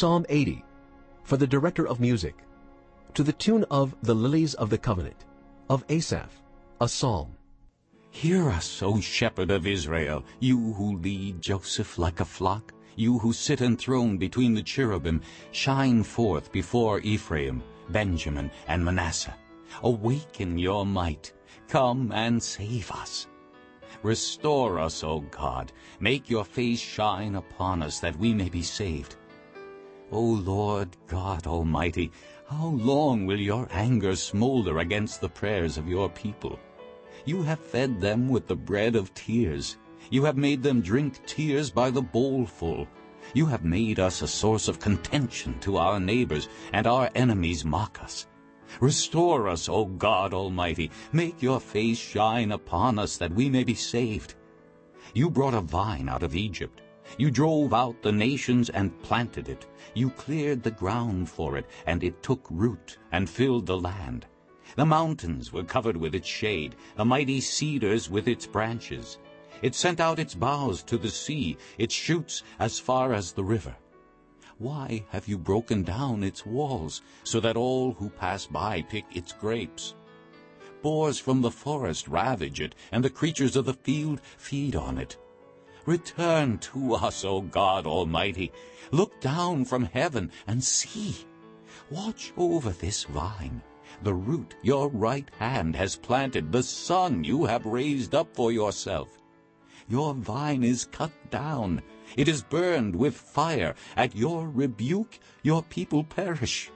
Psalm 80, for the director of music, to the tune of The Lilies of the Covenant, of Asaph, a psalm. Hear us, O shepherd of Israel, you who lead Joseph like a flock, you who sit enthroned between the cherubim, shine forth before Ephraim, Benjamin, and Manasseh. Awaken your might. Come and save us. Restore us, O God. Make your face shine upon us, that we may be saved. O Lord God Almighty, how long will your anger smolder against the prayers of your people? You have fed them with the bread of tears. You have made them drink tears by the bowlful. You have made us a source of contention to our neighbors, and our enemies mock us. Restore us, O God Almighty. Make your face shine upon us, that we may be saved. You brought a vine out of Egypt. You drove out the nations and planted it. You cleared the ground for it, and it took root and filled the land. The mountains were covered with its shade, the mighty cedars with its branches. It sent out its boughs to the sea, its shoots as far as the river. Why have you broken down its walls, so that all who pass by pick its grapes? Boars from the forest ravage it, and the creatures of the field feed on it. Return to us, O God Almighty. Look down from heaven and see. Watch over this vine, the root your right hand has planted, the son you have raised up for yourself. Your vine is cut down. It is burned with fire. At your rebuke your people perish.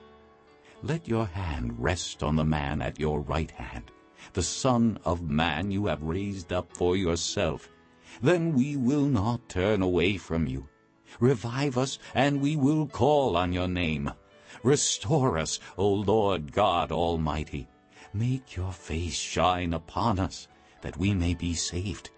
Let your hand rest on the man at your right hand, the Son of Man you have raised up for yourself. Then we will not turn away from you. Revive us, and we will call on your name. Restore us, O Lord God Almighty. Make your face shine upon us, that we may be saved.